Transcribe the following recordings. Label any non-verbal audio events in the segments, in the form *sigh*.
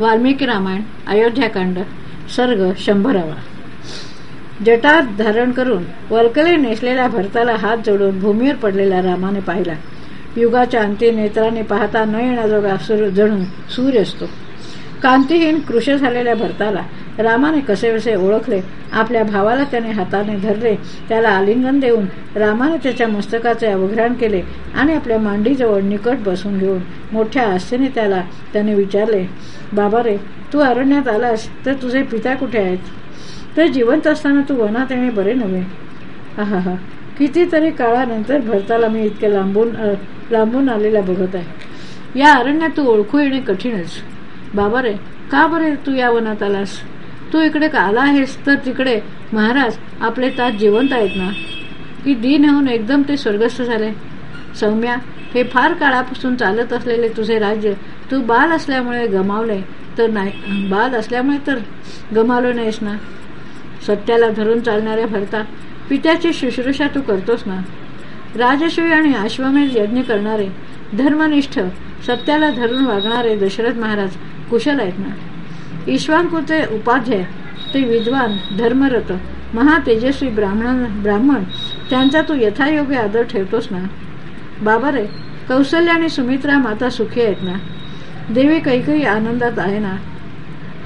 वाल्मिकी रामायण अयोध्याकांड सर्ग शंभरावा. जटात धारण करून वल्कले नेसलेल्या भरताला हात जोडून भूमीवर पडलेला रामाने पाहिला. युगाच्या अंती नेत्राने पाहता न येण्याजोगा जणू सूर्य असतो. कांतीहीन कृश झालेल्या भरताला रामाने कसेबसे ओळखले आपल्या भावाला त्याने हाताने धरले त्याला आलिंगन देऊन रामाने त्याच्या मस्तकाचे अवघ्राण केले आणि आपल्या मांडीजवळ निकट बसून घेऊन मोठ्या आस्थेने त्याला त्याने विचारले बाबा रे तू अरण्यात आलास तर तुझे पिता कुठे आहेत? तर जिवंत असताना तू वनात येणे बरे नव्हे. हा हा. कितीतरी काळानंतर भरताला मी इतक्या लांबून लांबून आलेला बघत आहे. या अरण्यात तू ओळखू येणे कठीणच. बाबा रे का बरे तू या वनात आलास? तू इकडे का आला आहेस तर तिकडे महाराज आपले तात जिवंत आहेत ना? की दिन होऊन एकदम ते स्वर्गस्थ झाले. सौम्या हे फार काळापासून चालत असलेले तुझे राज्य तू बाल असल्यामुळे गमावले तर नाही बाल असल्यामुळे तर गमावलो नाहीस ना? सत्याला धरून चालणाऱ्या भरता पित्याची शुश्रूषा तू करतोस ना? राजश्री आणि अश्वमेध यज्ञ करणारे धर्मनिष्ठ सत्याला धरून वागणारे दशरथ महाराज कुशल आहेत ना? ईश्वांकुचे उपाध्याय. ते विद्वान धर्मरत महातेजस्वी ब्राह्मण ब्राह्मण. त्यांचा तू यथायोग्य आदर ठेवतोस ना? बाबा रे कौशल्य आणि सुमित्रा माता सुखी आहेत ना? देवी कैकई आनंदात आहे ना?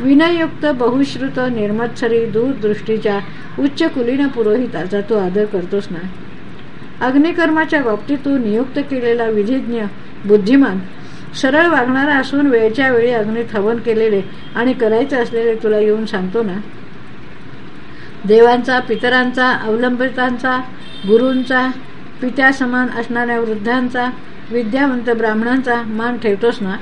विनयुक्त बहुश्रुत निर्मत्सरी दूरदृष्टीच्या उच्च कुलीन पुरोहिताचा तू आदर करतोस ना? अग्निकर्माच्या बाबतीत तू नियुक्त केलेला विधिज्ञ बुद्धिमान सरळ वागणारा असून वेळच्या वेळी अग्नीत हवन केलेले आणि करायचे असलेले तुला येऊन सांगतो ना? देवांचा पितरांचा अवलंबितांचा गुरूंचा पित्या समान असणाऱ्या वृद्धांचा विद्यावंत ब्राह्मणांचा मान ठेवतोस ना?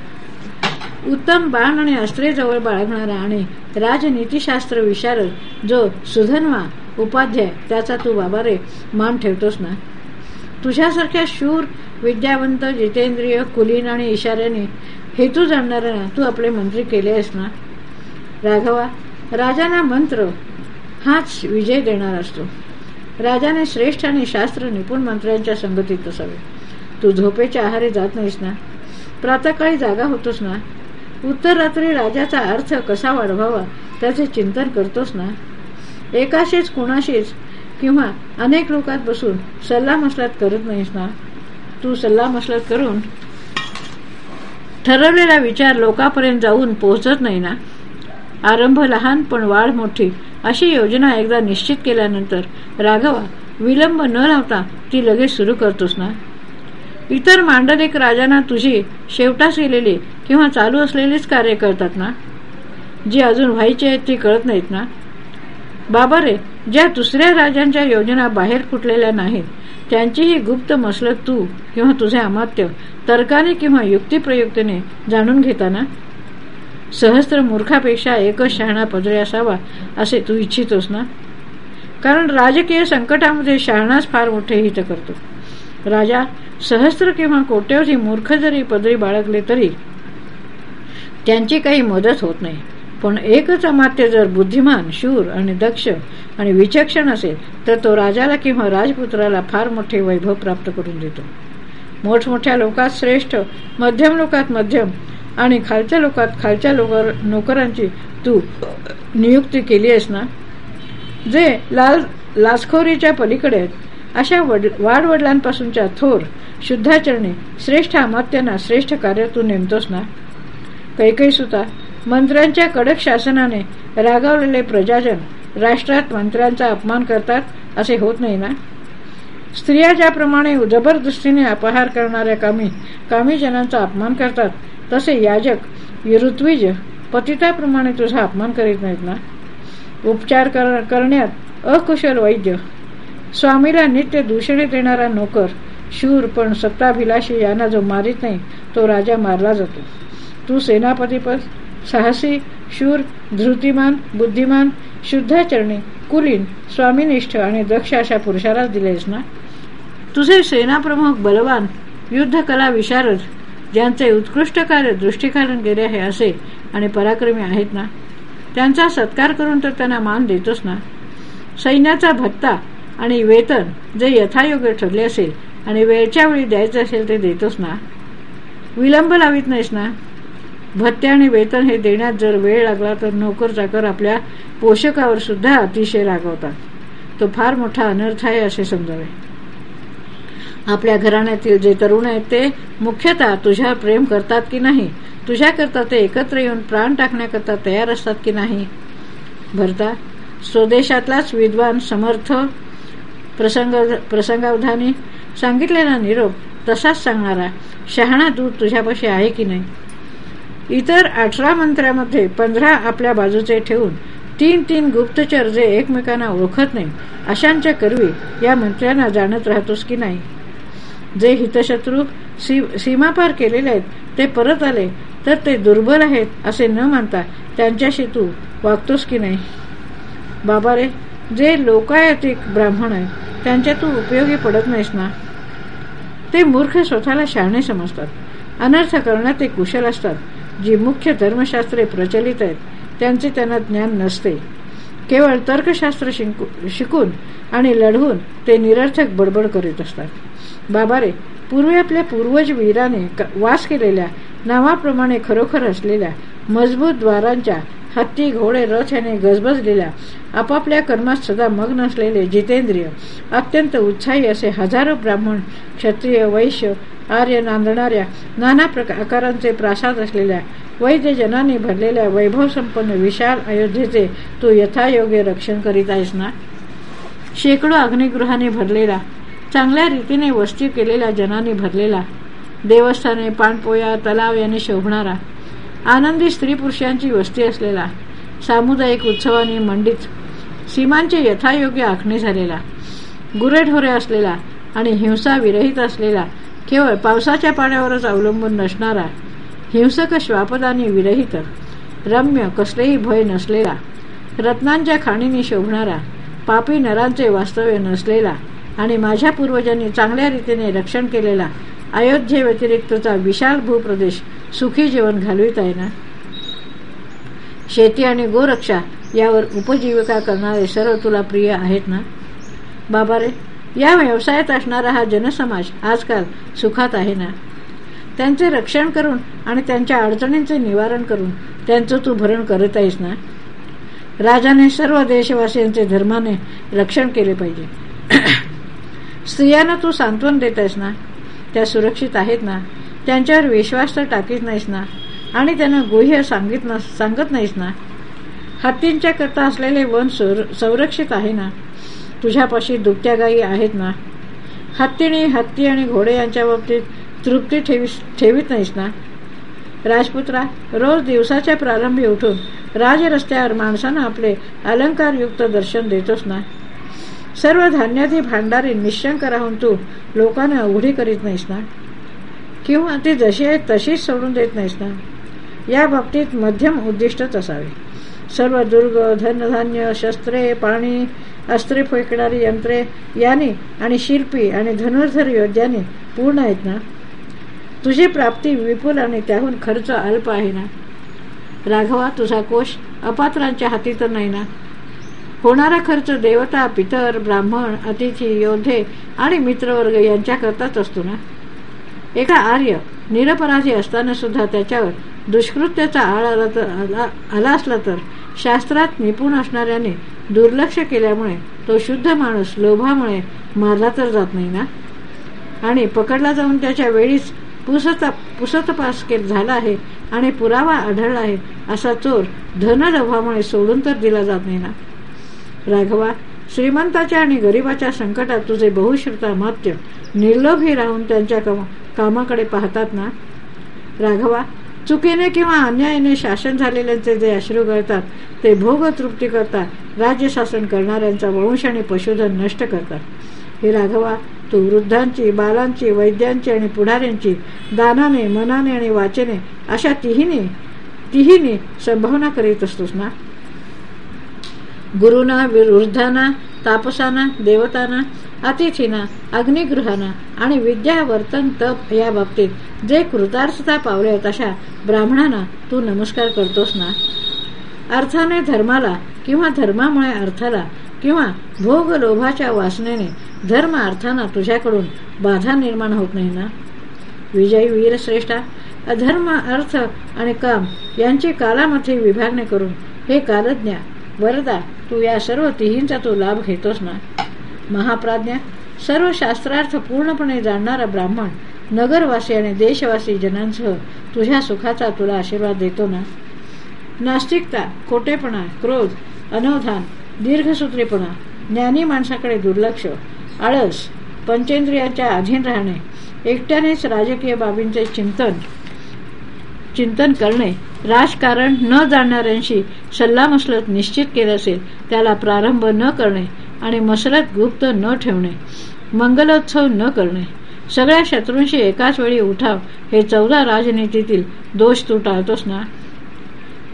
उत्तम बाण आणि अस्त्रेजवळ बाळगणारा आणि राजनीतीशास्त्र विशारद जो सुधनवा उपाध्याय त्याचा तू बाबा रे मान ठेवतोस ना? तुझ्यासारख्या शूर विद्यावंत जितेंद्रिय कुलीन आणि इशाऱ्याने हेतू जाणणाऱ्यांना तू आपले मंत्री केले आहेस ना? राघवा राजाना मंत्र हाच विजय देणार असतो. राजाने श्रेष्ठ आणि शास्त्र निपुण मंत्र्यांच्या संगतीत असावे तू झोपेच्या आहारी जात नाहीस ना? प्रातकाळी जागा होतोस ना? उत्तर रात्री राजाचा अर्थ कसा वाढवावा त्याचे चिंतन करतोस ना? एकाशीच कुणाशीच किंवा अनेक लोकात बसून सल्ला मसलात करत नाहीस ना? तू सल्ला मसलत करून ठरवलेला विचार लोकांपर्यंत जाऊन पोहोचत नाही ना? आरंभ लहान पण वाढ मोठी अशी योजना एकदा निश्चित केल्यानंतर राघवा विलंब न लावता ती लगेच सुरू करतोस ना? इतर मांडलिक राजांना तुझी शेवटास गेलेली किंवा चालू असलेलीच कार्य करतात ना? जी अजून व्हायची आहेत ती कळत नाहीत ना? बाबा रे ज्या दुसऱ्या राजांच्या योजना बाहेर फुटलेल्या नाहीत त्यांचीही गुप्त मसलत तू किंवा तुझे अमात्य तर्काने किंवा युक्तिप्रयुक्तीने जाणून घेताना सहस्त्र मूर्खापेक्षा एकच शहाणा पदरे असावा असे तू इच्छितोस ना? कारण राजकीय संकटामध्ये शहाणाच फार मोठे हित करतो. राजा सहस्त्र किंवा कोट्यवधी मूर्ख जरी पदरी बाळगले तरी त्यांची काही मदत होत नाही. पण एकच अमात्य जर बुद्धिमान शूर आणि दक्ष आणि विचक्षण असेल तर तो राजाला किंवा राजपुत्राला फार मोठे वैभव प्राप्त करून देतो. मोठमोठ्या लोकात श्रेष्ठ मध्यम लोकात मध्यम आणि खालच्या लोकात खालच्या लोकर नोकरांची तू नियुक्ती केली आहेस ना? जे लाल लाचखोरीच्या पलीकडे अशा वड वाडवडिलांपासूनच्या थोर शुद्धाचरणी श्रेष्ठ अमात्यांना श्रेष्ठ कार्य तू नेमतोस ना? कैकई सुता मंत्र्यांच्या कडक शासनाने रागावलेले प्रजाजन राष्ट्रात मंत्र्यांचा अपमान करतात असे होत नाही ना? स्त्रिया ज्याप्रमाणे जबरदस्तीने अपहार करणाऱ्या कामी कामीजनांचा अपमान करतात तसे याजक ऋत्विज पतिताप्रमाणे तुझा अपमान करीत नाहीत ना? उपचार कर करण्यात अकुशल वैद्य स्वामीला नित्य दूषणे देणारा नोकर शूर पण सत्ताभिलाषी यांना जो मारित नाही तो राजा मारला जातो. तू सेनापतीपद साहसी शूर धृतिमान बुद्धिमान शुद्धाचरणी कुलीन स्वामीनिष्ठ आणि दक्ष अशा पुरुषालाच दिलेस ना? तुझे सेनाप्रमुख बलवान युद्धकला विशारद ज्यांचे उत्कृष्ट कार्य दृष्टिकारण गेले आहे असे आणि पराक्रमी आहेत ना? त्यांचा सत्कार करून तर त्यांना मान देतोस ना? सैन्याचा भत्ता आणि वेतन जे यथायोग्य ठरले असेल आणि वेळच्या वेळी द्यायचं असेल ते देतोस ना? विलंब लावित नाहीस ना? भत्ते आणि वेतन हे देण्यात जर वेळ लागला तर नोकर चाकर आपल्या पोषकावर सुद्धा अतिशय रागवतात. तो फार मोठा अनर्थ आहे असे समजावे. आपल्या घराण्यातील जे तरुण आहेत ते मुख्यतः तुझ्या प्रेम करतात की नाही? तुझ्याकरता ते एकत्र येऊन प्राण टाकण्याकरता तयार असतात की नाही? भरता स्वदेशातलाच विद्वान समर्थ प्रसंग प्रसंगावधानी सांगितलेला निरोप तसाच सांगणारा शहाणा दूत तुझ्यापाशी आहे की नाही? इतर अठरा मंत्र्यामध्ये पंधरा आपल्या बाजूचे ठेवून तीन तीन गुप्तचर जे एकमेकांना ओळखत नाही अशांच्या करवी या मंत्र्यांना जाणत राहतोस की नाही? जे हितशत्रू सीमापार केलेले आहेत ते परत आले तर ते दुर्बल आहेत असे न मानता त्यांच्याशी तू वागतोस की नाही? बाबा रे जे लोकायतिक ब्राह्मण आहेत त्यांच्या तू उपयोगी पडत नाहीस ना? ते मूर्ख स्वतःला शहाणे समजतात अनर्थ करण्यात ते कुशल असतात जी मुख्य धर्मशास्त्रे प्रचलित आहेत त्यांचे त्यांना ज्ञान नसते. केवळ तर्कशास्त्र शिकून आणि लढवून ते निरर्थक बडबड करीत असतात. बाबा रे पूर्वी आपल्या पूर्वज वीराने वास केलेल्या नावाप्रमाणे खरोखर असलेल्या मजबूत द्वारांच्या हत्ती घोडे रथ याने गजबजलेल्या आपापल्या कर्मात सदा मग्न असलेले जितेंद्रिय अत्यंत उत्साही असे हजारो ब्राह्मण क्षत्रिय वैश्य आर्य नांदणाऱ्या नाना आकारांचे प्रासाद असलेल्या वैद्य जनांनी भरलेल्या वैभव संपन्न विशाल अयोध्येचे तू यथायोग्य रक्षण करीत आहेस ना? शेकडो अग्निगृहाने भरलेला चांगल्या रीतीने वस्ती केलेल्या जनाने भरलेला देवस्थाने पाणपोया तलाव याने शोभणारा आनंदी स्त्री पुरुषांची वस्ती असलेला सामुदायिक उत्सवाने मंडित सीमांचे यथायोग्य आखणी झालेला गुरेढोरे असलेला आणि हिंसा विरहित असलेला केवळ पावसाच्या पाण्यावरच अवलंबून नसणारा हिंसक श्वापदानी विरहित रम्य कसलेही भय नसलेला रत्नांच्या खाणीने शोभणारा पापी नरांचे वास्तव्य नसलेला आणि माझ्या पूर्वजांनी चांगल्या रीतीने रक्षण केलेला अयोध्ये व्यतिरिक्तचा विशाल भूप्रदेश सुखी जीवन घालवित आहे ना शेती आणि गोरक्षा यावर उपजीविका करणारे सर्व तुला प्रिय आहेत ना? बाबा रे या व्यवसायात असणारा हा जनसमाज आजकाल सुखात आहे ना? त्यांचे रक्षण करून आणि त्यांच्या अडचणींचे निवारण करून त्यांचं तू भरण करत आहेस ना? राजाने सर्व देशवासियांचे धर्माने रक्षण केले पाहिजे. *coughs* स्त्रियांना तू सांत्वन देत आहेस ना? त्या सुरक्षित आहेत ना? त्यांच्यावर विश्वास तर टाकीत नाहीस ना? आणि त्यांना गुह्य सांगित सांगत नाहीस ना? हत्तींच्या करता असलेले वन संरक्षित आहे ना? तुझ्यापाशी दुभत्या गायी आहेत ना? हत्तीने हत्ती आणि घोडे यांच्या बाबतीत तृप्ती ठेवी ठेवीत नाहीस ना? राजपुत्रा रोज दिवसाच्या प्रारंभी उठून राजरस्त्यावर माणसानं आपले अलंकारयुक्त दर्शन देतोस ना? सर्व धान्याची भांडारी निशंक राहून तू लोकांना उघडी करीत नाहीस ना? किंवा ती जशी आहे तशीच सोडून देत नाहीस ना? या बाबतीत मध्यम उद्दिष्टच असावे. सर्व दुर्ग धनधान्य शस्त्रे पाणी अस्त्रे फेकणारी यंत्रे याने आणि शिल्पी आणि धनुर्धर योद्ध्याने पूर्ण आहेत ना? तुझी प्राप्ती विपुल आणि त्याहून खर्च अल्प आहे ना? राघवा तुझा कोश अपात्रांच्या हाती तर नाही ना? होणारा खर्च देवता पितर ब्राह्मण अतिथी योद्धे आणि मित्रवर्ग यांच्याकरताच असतो ना? एका आर्य निरपराधी असताना सुद्धा त्याच्यावर दुष्कृत्याचा आळ आला तर आला असला तर शास्त्रात निपुण असणाऱ्याने दुर्लक्ष केल्यामुळे तो शुद्ध माणूस लोभामुळे मारला तर जात नाही ना? आणि पकडला जाऊन त्याच्या वेळीच पुसतपास झाला आहे आणि पुरावा आढळला आहे असा चोर धनलोभामुळे सोडून तर दिला जात नाही ना? राघवा श्रीमंताच्या आणि गरिबाच्या संकटात तुझे बहुश्रुता मात्य निर्लोभी राहून त्यांच्या कामाकडे पाहतात ना? राघवा चुकीने किंवा अन्यायाने शासन झालेल्यांचे जे अश्रू करतात ते भोग तृप्ती करतात राज्य शासन करणाऱ्यांचा वंश आणि पशुधन नष्ट करतात. हे राघवा तू वृद्धांची बालांची वैद्यांची आणि पुढाऱ्यांची दानाने मनाने आणि वाचेने अशा तिहीने तिहीने संभावना करीत असतोस ना? गुरुना वृद्धांना तापसाना देवतांना अतिथीना अग्निगृहांना आणि विद्या वर्तन तप या बाबतीत जे कृतार्थता पावले तशा ब्राह्मणांना तू नमस्कार करतोस ना? अर्थाने धर्माला किंवा धर्मामुळे अर्थाला किंवा भोग लोभाच्या वासनेने धर्म अर्थांना तुझ्याकडून बाधा निर्माण होत नाही ना? विजयी वीरश्रेष्ठा अधर्म अर्थ आणि काम यांची कालामध्ये विभागणी करून हे कालज्ञा वरदा तू या सर्व तिहींचा तू लाभ घेतोस ना? महाप्राज्ञा सर्व शास्त्रार्थ पूर्णपणे जाणणारा ब्राह्मण नगरवासी आणि देशवासी जनांसह तुझ्या सुखाचा तुला आशीर्वाद देतो ना? नास्तिकता खोटेपणा क्रोध अनवधान दीर्घसूत्रीपणा ज्ञानी माणसाकडे दुर्लक्ष आळस पंचेंद्रियाच्या अधीन राहणे एकट्यानेच राजकीय बाबींचे चिंतन चिंतन करणे राजकारण न जाणणाऱ्यांशी सल्लामसलत निश्चित केले असेल त्याला प्रारंभ न करणे आणि मसलत गुप्त न ठेवणे मंगलोत्सव न करणे. सगळ्या शत्रूंशी एकाच वेळी उठाव हे चौदा राजनीतीतील दोष तू टाळतोस ना?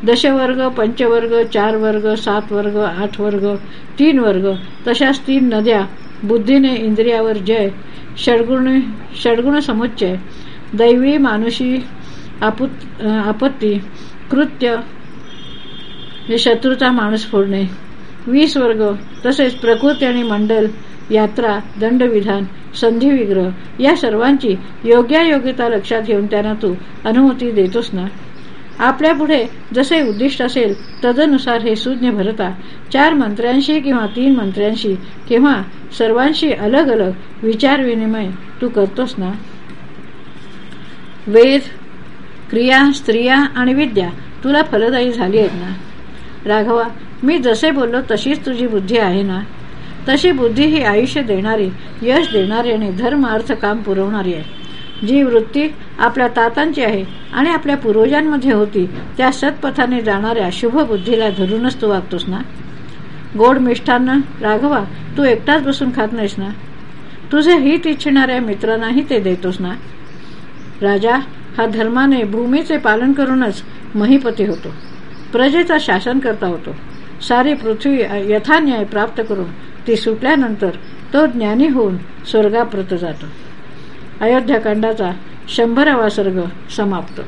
दशवर्ग पंचवर्ग चार वर्ग सात वर्ग आठ वर्ग तीन वर्ग तशाच तीन नद्या बुद्धीने इंद्रियावर जय षडगुण षडगुण समुच्चय. दैवी मानुषी आपत्ती कृत्य हे शत्रूचा माणूस फोडणे. वीस वर्ग तसेच प्रकृती आणि मंडल यात्रा दंडविधान संधिविग्रह या सर्वांची योग्यायोग्यता लक्षात घेऊन त्यांना तू अनुमती देतोस ना? आपल्या पुढे जसे उद्दिष्ट असेल तदनुसार हे सुज्ञ भरता. चार मंत्र्यांशी किंवा तीन मंत्र्यांशी किंवा सर्वांशी अलग अलग विचार विनिमय तू करतोस ना? वेद क्रिया स्त्रिया आणि विद्या तुला फलदायी झाली आहेत ना? राघवा मी जसे बोललो तशीच तुझी बुद्धी आहे ना? तशी बुद्धी ही आयुष्य देणारी यश देणारी आणि धर्मार्थ काम पुरवणारी आहे. जी वृत्ती आपल्या तातांची आहे आणि आपल्या पूर्वजांमध्ये होती त्या सत्पथाने जाणाऱ्या शुभ बुद्धीला धरूनच तू वागतोस ना? गोड मिष्ठांना राघवा तू एकटाच बसून खात नाहीस ना? तुझे हित इच्छिणाऱ्या मित्रांनाही ते देतोस ना? राजा हा धर्माने भूमीचे पालन करूनच महीपती होतो. प्रजेचा शासन करता होतो. सारी पृथ्वी यथान्याय प्राप्त करून ती सुटल्यानंतर तो ज्ञानी होऊन स्वर्गाप्रत जातो. अयोध्याकांडाचा शंभरावा सर्ग समाप्त.